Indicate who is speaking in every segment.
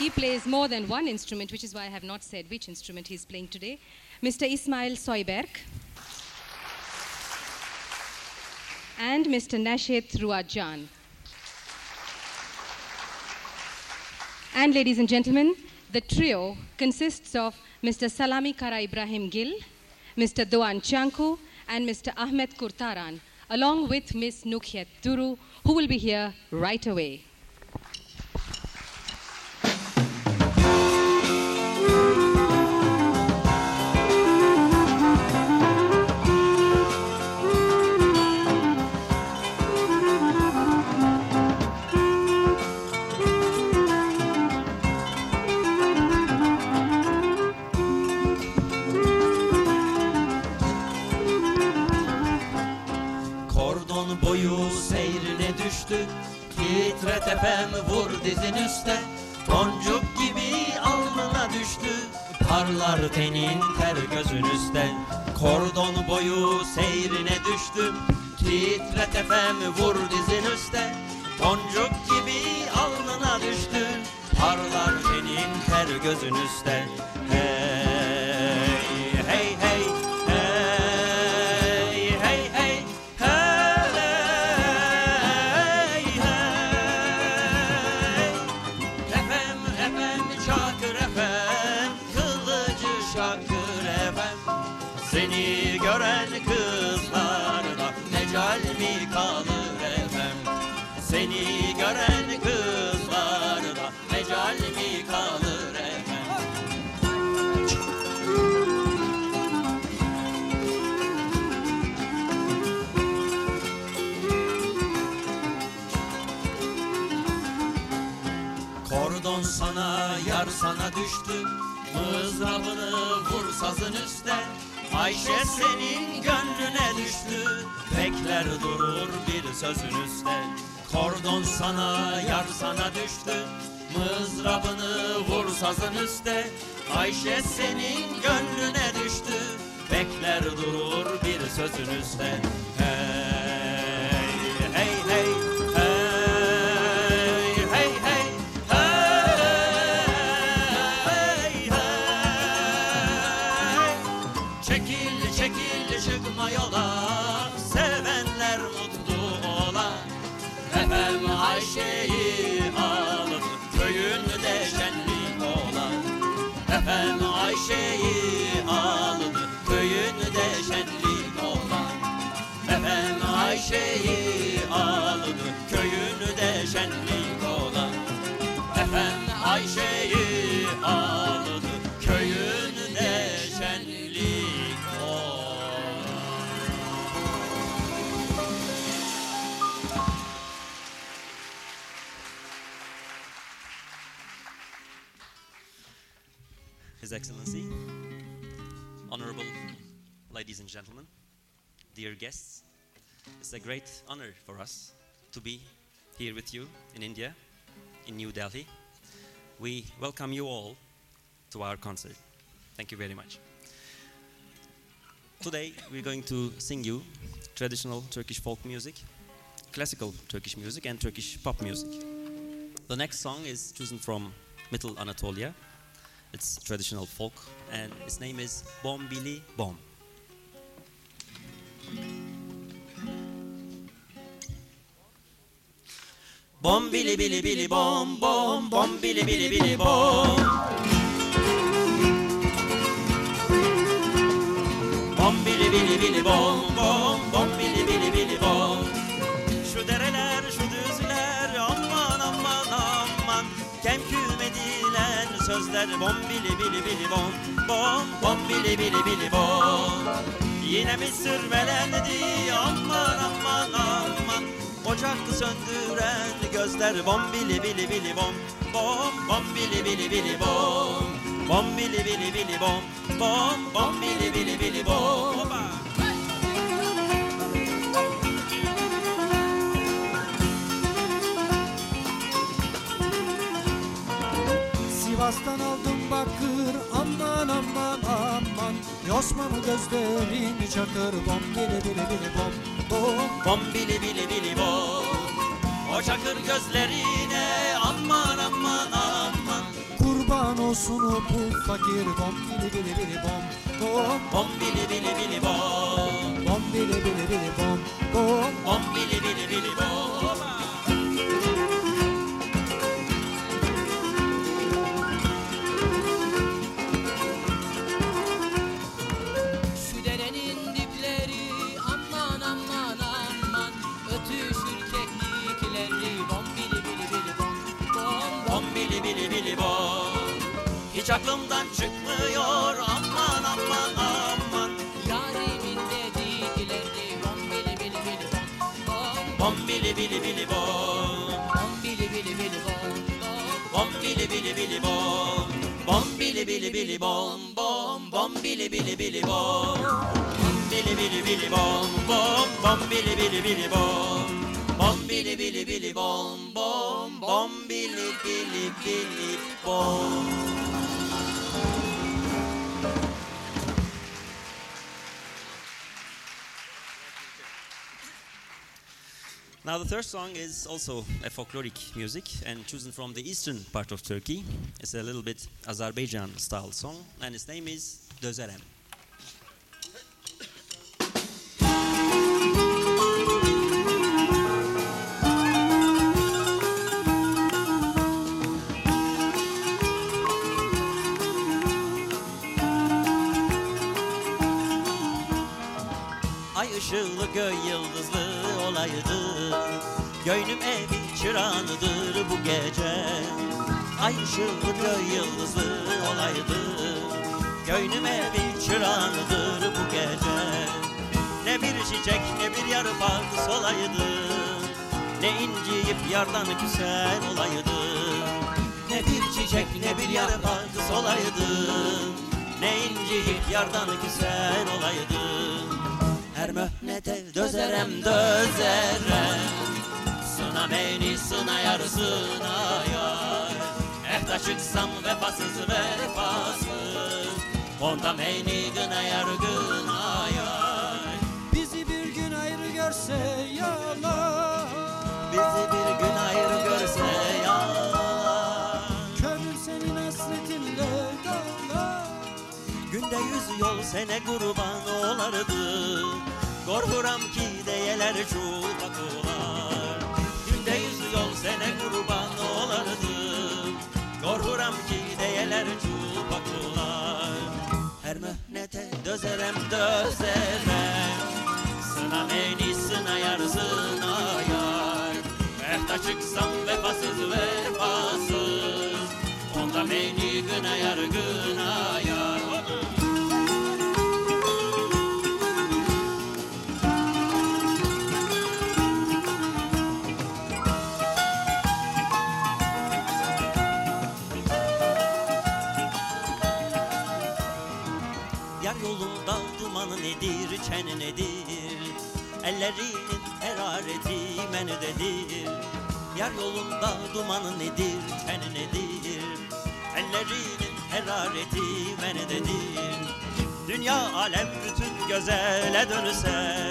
Speaker 1: He plays more than one instrument, which is why I have not said which instrument he's playing today. Mr. Ismail Soyberg and Mr. Nashet Ruajan. And ladies and gentlemen, the trio consists of Mr. Salami Kara Ibrahim Gil, Mr. Doan Chanku, and Mr. Ahmed Kurtaran, along with Miss Nukhet Duru, who will be here right away.
Speaker 2: Kordon boyu seyrine düştü Titre tepem vur dizin üste. Boncuk gibi alnına düştü. Parlar tenin ter gözün üstte düştü. Mızrabını vur sazın üstte Ayşe senin gönlüne düştü. Bekler durur bir sözün üstte Kordon sana yar sana düştü. Mızrabını vur sazın üstte Ayşe senin gönlüne düştü. Bekler durur bir sözün üstte Hey
Speaker 3: His Excellency, honorable ladies and gentlemen, dear guests, it's a great honor for us to be here with you in India, in New Delhi. We welcome you all to our concert. Thank you very much. Today we're going to sing you traditional Turkish folk music, classical Turkish music, and Turkish pop music. The next song is chosen from Middle Anatolia. It's traditional folk, and its name is Bom Bili Bom.
Speaker 2: Bom bili bili bili bom bom bom bili bili bili bom Bom bili bili bili bom bom sözler bom bili bili bili bom Bom bom bili bili bili bom Yine mi sürmelendi aman aman aman Ocak söndüren gözler bom bili bili bili bom Bom bom bili bili bili bom Bom bili bili bili bom Bom bom bili bili bili bom
Speaker 4: Sivas'tan aldım bakır aman aman aman Yosmanlı gözlerin çakır bom bili bili bili bom bom
Speaker 2: Bom bili bili bili bom O çakır gözlerine aman aman aman
Speaker 4: olsun o bu fakir bom bili bili bili bom bom
Speaker 2: Bom bili bili bili bom
Speaker 4: bom bili bili bili bom bom
Speaker 2: Bom bili bili bili bom Hiç aklımdan çıkmıyor aman aman aman
Speaker 5: Yarimin dedikleri bom bili bili bili bom bom
Speaker 2: Bom bili bili bili bom
Speaker 5: bom bili bili bili bom bom
Speaker 2: Bom bili bili bili bom Bom bili bili bili bom bom Bom bili bili bili bom Bom bili bili bili bom bom Bom bili bili bili bom Bom bili bili bili bom bom Bom bili bili bili bom
Speaker 3: Now the third song is also a folkloric music and chosen from the eastern part of Turkey. It's a little bit Azerbaijan style song and its name is Dözerem.
Speaker 2: Ay ışığlı göy yıldızlı olaydı. Göynüm evi çırağınıdır bu gece. Ay ışığlı göy yıldızlı olaydı. Göynüm evi çırağınıdır bu gece. Ne bir çiçek ne bir yarı park solaydı. Ne inciyip yardan küser olaydı. Ne bir çiçek ne bir yarı park solaydı. Ne inciyip yardan küser olaydı her möhnete dözerem dözerem. Sına beni sına yar sına yar. Ehta çıksam vefasız vefasız. Onda beni gına yar gına yar.
Speaker 4: Bizi bir gün ayrı görse yalan.
Speaker 2: Bizi bir gün ayrı görse yalan.
Speaker 4: Kömür senin hasretinle dağlar
Speaker 2: Günde yüz yol sene kurban olardı Korkuram ki deyeler çupakular Günde nedir, çeni nedir? Ellerinin herareti menüdedir. Yar yolunda dumanı nedir, çeni nedir? Ellerinin herareti menüdedir. Dünya alem bütün gözele dönse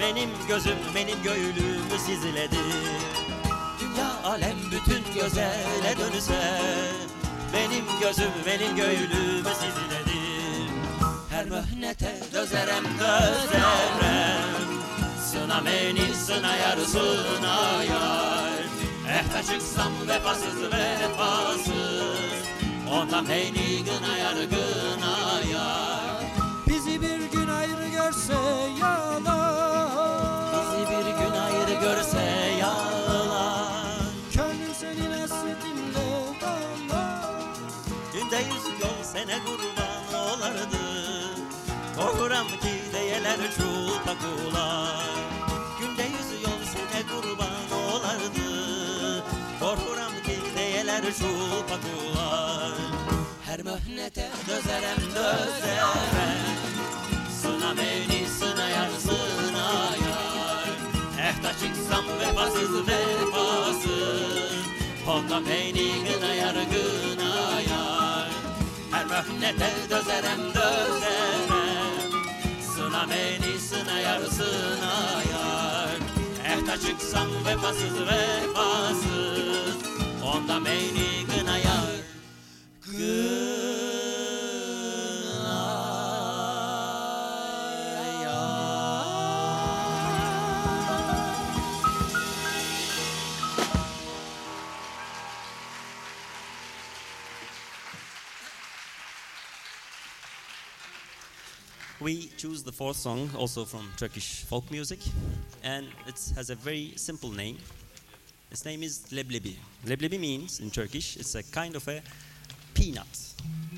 Speaker 2: Benim gözüm, benim göğlüm sizledir Dünya alem bütün gözele dönse Benim gözüm, benim sizledir Her möhnete dözerem, dözerem. Sına beni, sına yar, sına yar. Ehte çıksam vefasız, vefasız. Ondan beni gına yar, gına yar.
Speaker 4: Bizi bir gün ayrı görse yalan.
Speaker 2: Bizi bir gün ayrı görse yalan.
Speaker 4: Kömür senin hasretinle dağlar
Speaker 2: Günde yüz yol sene kurban olardı Korkuram ki deyeler çulpakular Günde yüz yol sene kurban olardı? Korkuram ki deyeler çulpakular Her möhnete dözerem dözerem. Sına beni sına yar sına yar. Ehta çıksam vefasız vefasız. Onda beni gına yar gına yar. Her möhnete dözerem dözerem beni sına yar sına yar Ehta çıksam vefasız vefasız. Onda beni gına yar choose the fourth song also from Turkish folk music, and it has a very simple name. Its name is leblebi. Leblebi means in Turkish it's a kind of a peanut.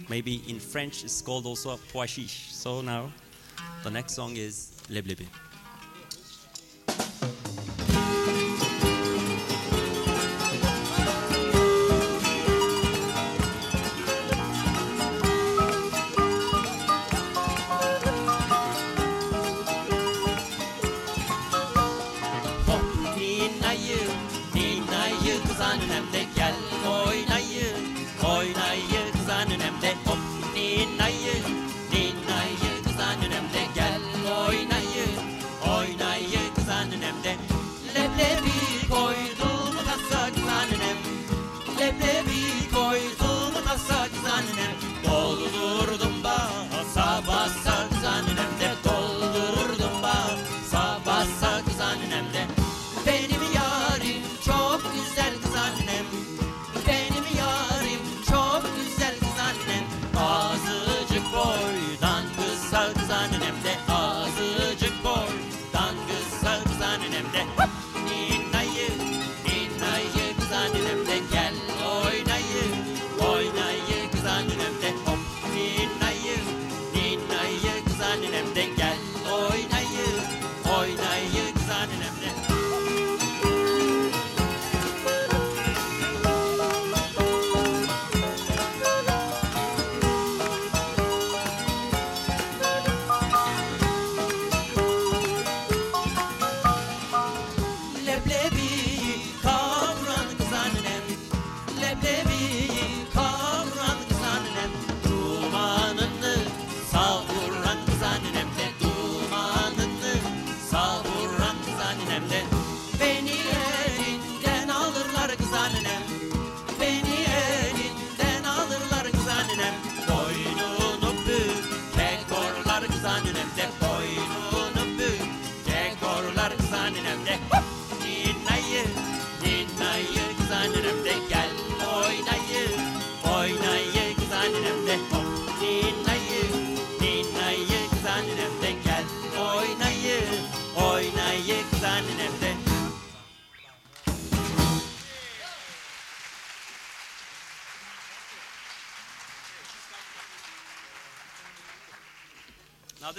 Speaker 2: Maybe in French it's called also pois chiche. So now the next song is leblebi.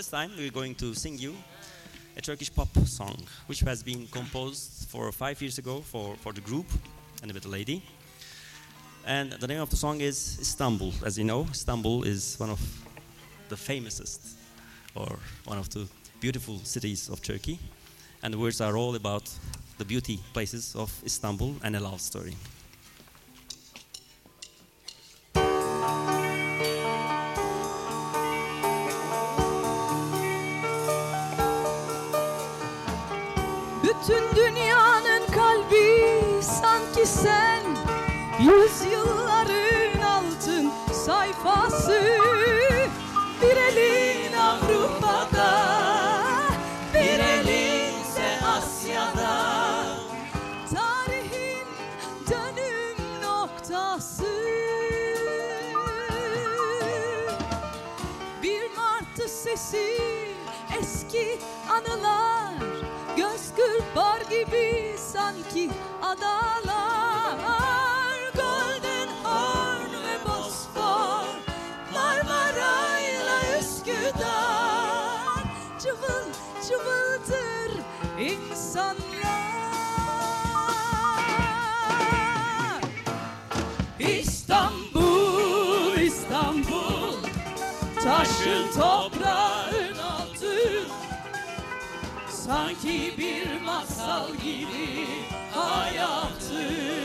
Speaker 2: This time we're going to sing you a Turkish pop song, which has been composed for five years ago for, for the group and with a lady. And the name of the song is Istanbul. As you know, Istanbul is one of the famousest or one of the beautiful cities of Turkey. And the words are all about the beauty places of Istanbul and a love story.
Speaker 6: Yüzyılların altın sayfası Bir elin Avrupa'da Bir elinse Asya'da. Tarihin dönüm noktası. Bir martı sesi eski anılar Göz kırpar gibi sanki adalar Üsküdar Cıvıl cıvıldır insanlar. İstanbul, İstanbul Taşın toprağın altın Sanki bir masal gibi hayatı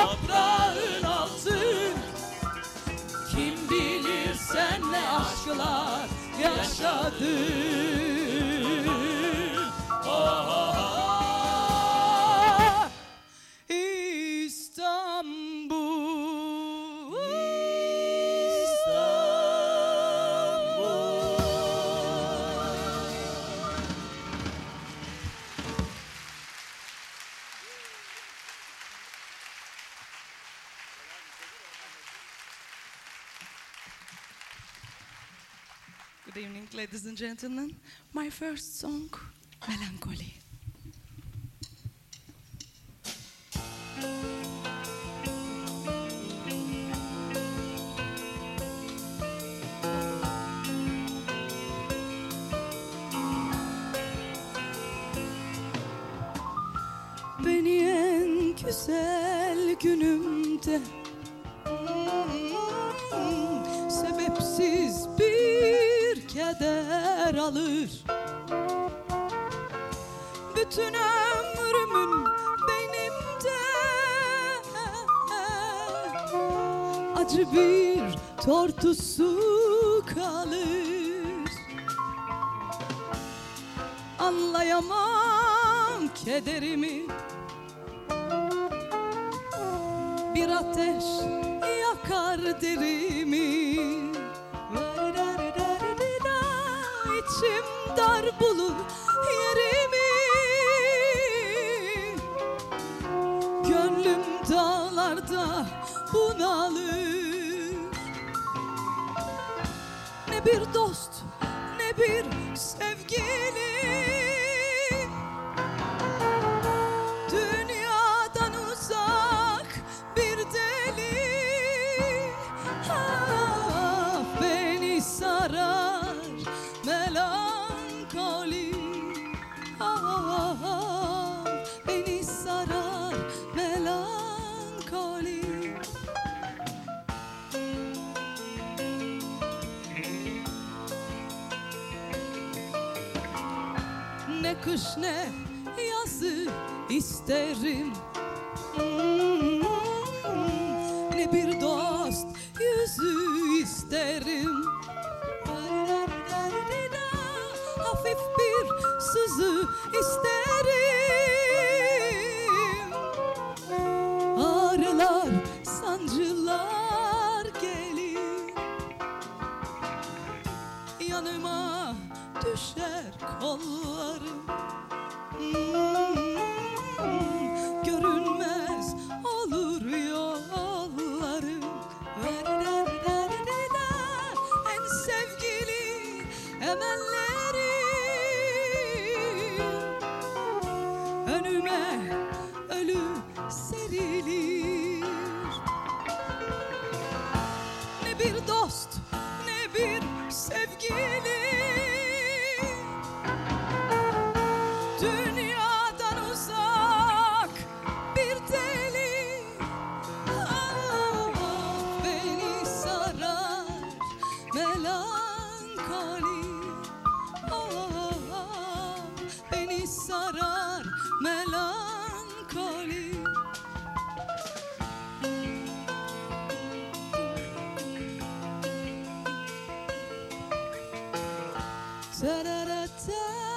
Speaker 6: toprağın altın Kim bilir sen ne aşklar yaşadın Good evening, ladies and gentlemen. My first song, Melancholy. Bunalır. Ne bir dost ne bir sevgili kış ne yazı isterim. Ne bir dost yüzü isterim. Hafif bir sızı isterim. Ağrılar, sancılar gelir. Yanıma düşer kollarım Thank you. da da da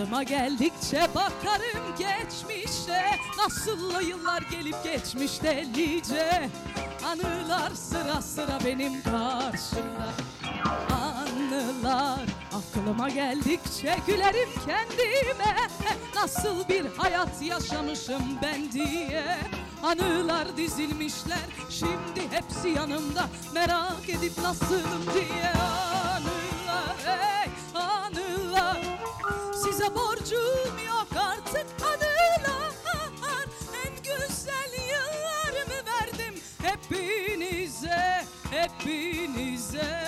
Speaker 6: Aklıma geldikçe bakarım geçmişe. Nasıl yıllar gelip geçmiş delice Anılar sıra sıra benim karşımda. Anılar aklıma geldikçe gülerim kendime. Nasıl bir hayat yaşamışım ben diye. Anılar dizilmişler şimdi hepsi yanımda. Merak edip nasılım diye Anılar Borcum yok artık anılar. En güzel yıllarımı verdim hepinize Hepinize.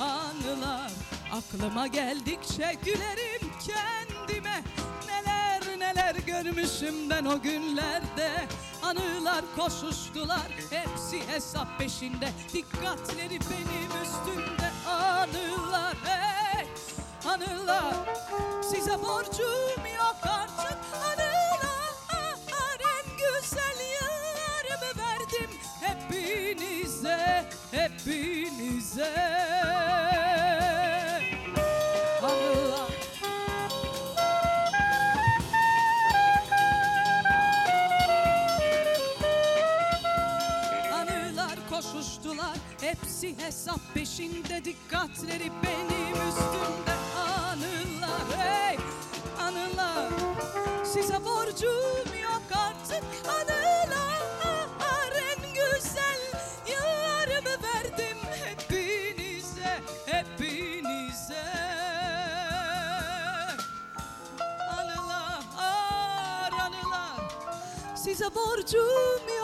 Speaker 6: Anılar aklıma geldikçe gülerim kendime. Neler neler görmüşüm ben o günlerde. Anılar koşuştular hepsi hesap peşinde. Dikkatleri benim üstümde. Anılar hey Anılar size borcum yok artık anılar En güzel yıllarımı verdim hepinize Hepinize. Anılar koşuştular Hepsi hesap peşinde Dikkatleri benim üstümde Size borcum yok artık. Anılar En güzel. Yıllarımı verdim Hepinize Hepinize. Anılar Anılar. Size borcum yok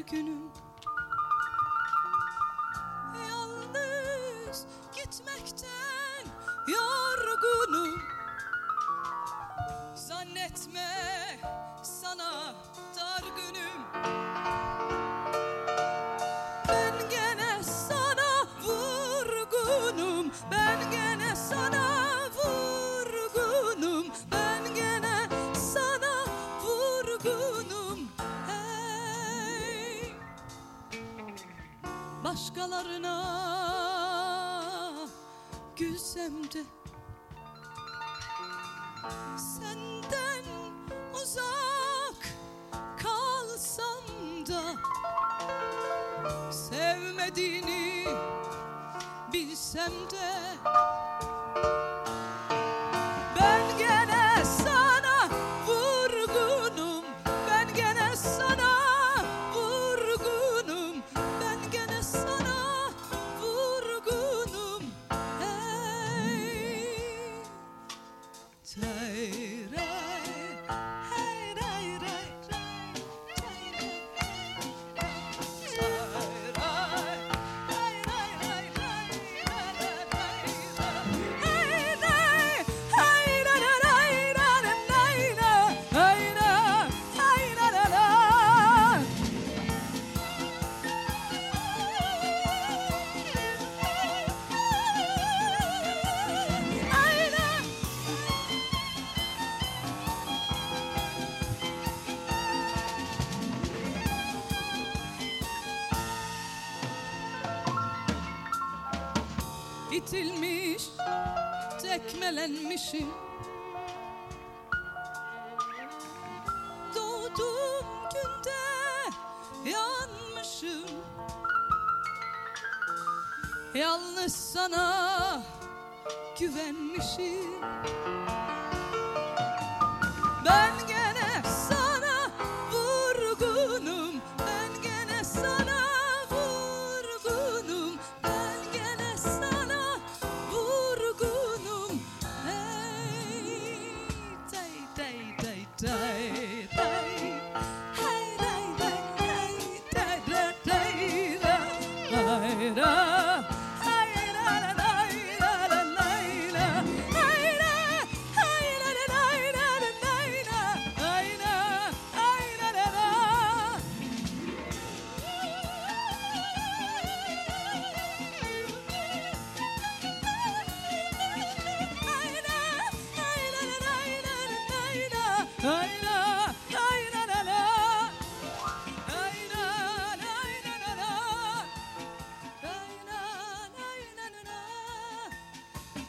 Speaker 6: günüm de Senden uzak kalsam da Sevmediğini bilsem de Yalnız sana güvenmişim.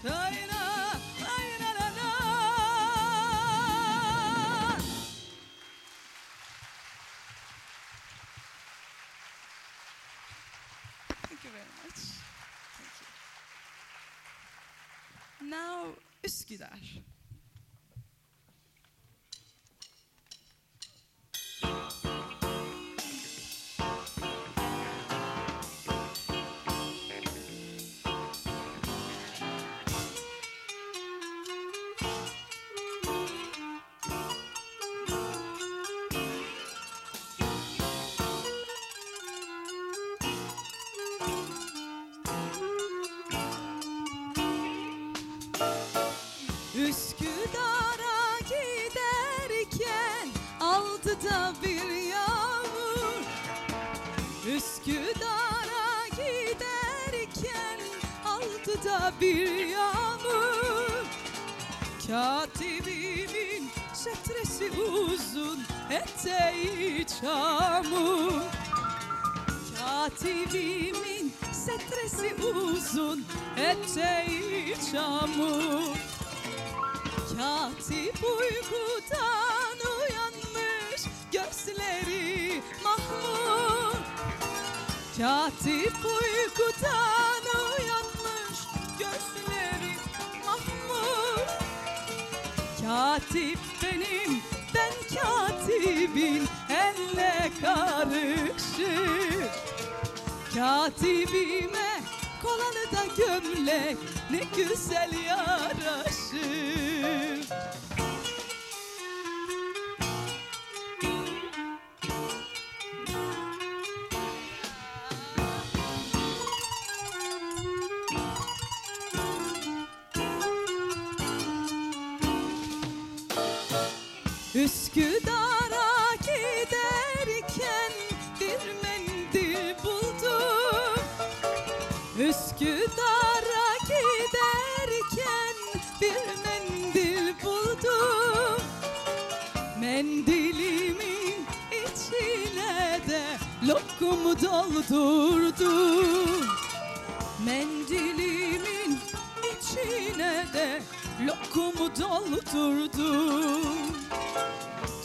Speaker 6: Hey! Bir yağmur Katibimin şetresi uzun eteği çamur. Katibimin setresi uzun eteği çamur. Katip uykudan uyanmış gözleri mahmur. Katip uykudan Katip benim ben katibin elle karışır? Katibime kolalı da gömlek ne güzel yaraşır Üsküdar'a giderken bir mendil buldum. Mendilimin içine de lokumu doldurdum. Mendilimin içine de lokumu doldurdum.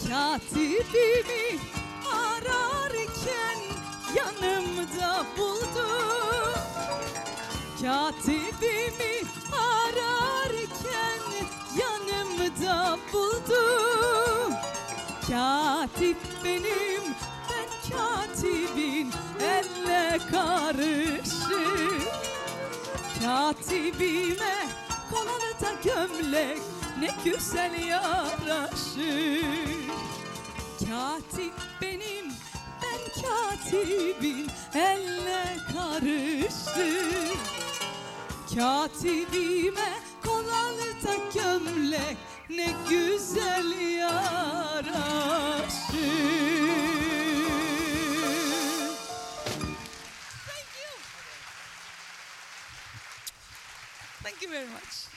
Speaker 6: Katibimi ararken yanımda buldum Katibimi ararken yanımda buldum. Katip benim ben katibin elle karışır. Katibime kolalı da gömlek ne güzel yaraşır. Katip benim ben katibim elle karışır Katibime kolalı da gömlek ne güzel yaraşır Thank you. Thank you very much.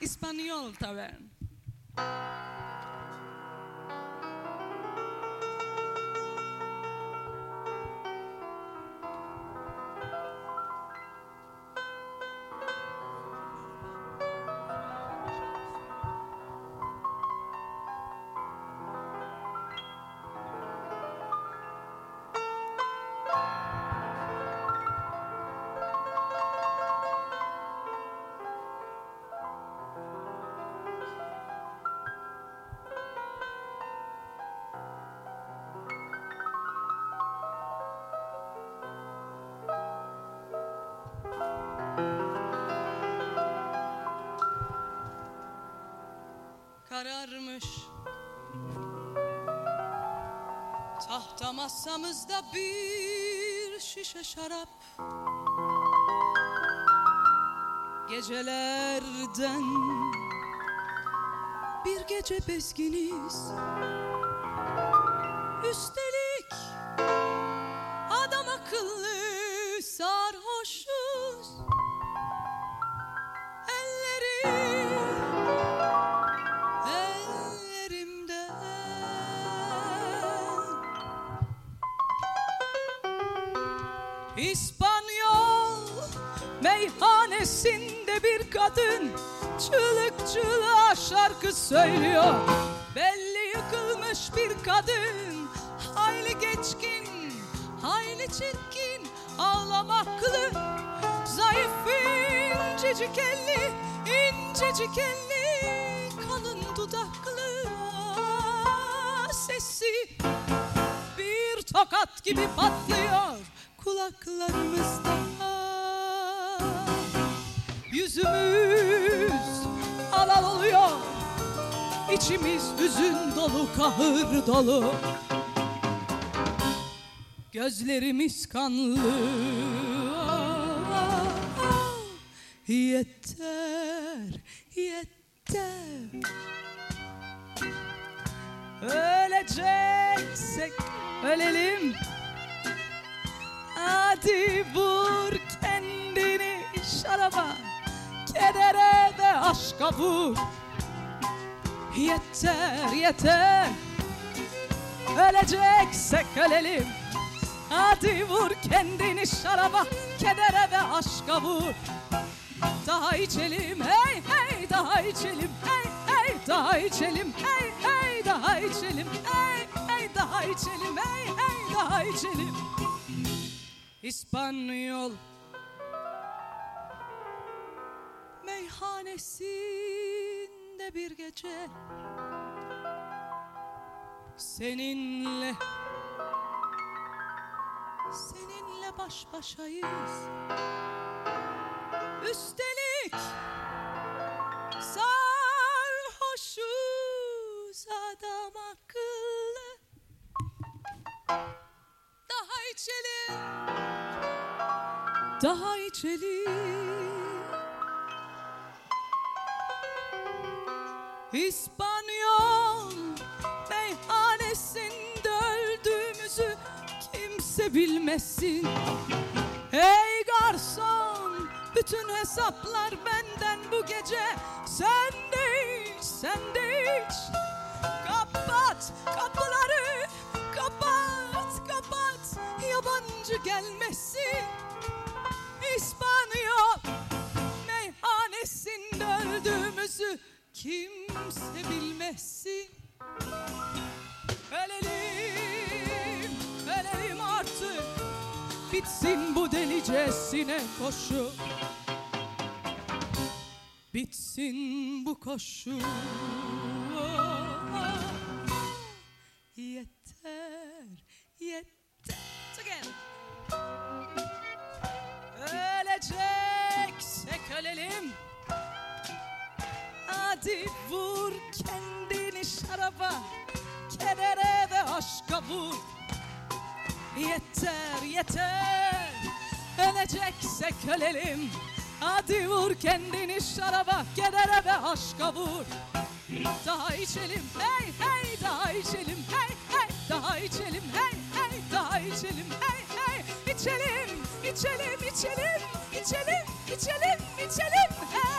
Speaker 6: Espanol Tavern. Yıkılmış Tahta masamızda bir şişe şarap. Gecelerden bir gece bezginiz çığlık çığlığa şarkı söylüyor. Belli yıkılmış bir kadın hayli geçkin hayli çirkin ağlamaklı Zayıf incecik elli incecik elli kalın dudaklı Sesi. Bir tokat gibi patlıyor kulaklarımızda. Yüzümüz alal oluyor. İçimiz hüzün dolu kahır dolu. Gözlerimiz kanlı. Yeter, yeter. Öleceksek ölelim. Hadi vur kendini şaraba Kedere ve aşka vur. Yeter yeter. Öleceksek ölelim Hadi vur kendini şaraba Kedere ve aşka vur. Daha içelim hey hey Daha içelim. Hey hey Daha içelim. Hey hey Daha içelim. Hey hey Daha içelim. Hey hey Daha içelim. İspanyol Meyhanesinde bir gece Seninle Seninle baş başayız. Üstelik Sarhoşuz adam akıllı. Daha içelim Daha içelim İspanyol meyhanesinde öldüğümüzü kimse bilmesin. Hey garson, bütün hesaplar benden bu gece. Sen de iç, sen de iç. Kapat kapıları, kapat, kapat. Yabancı gelmesin. Bilmesin. Ölelim, ölelim artık. Bitsin bu delicesine koşu. Bitsin bu koşu. Vur Yeter yeter. Öleceksek ölelim. Hadi vur kendini şaraba Kedere ve aşka vur. Daha içelim hey hey Daha içelim hey hey Daha içelim hey hey Daha içelim hey hey. İçelim içelim içelim İçelim içelim içelim hey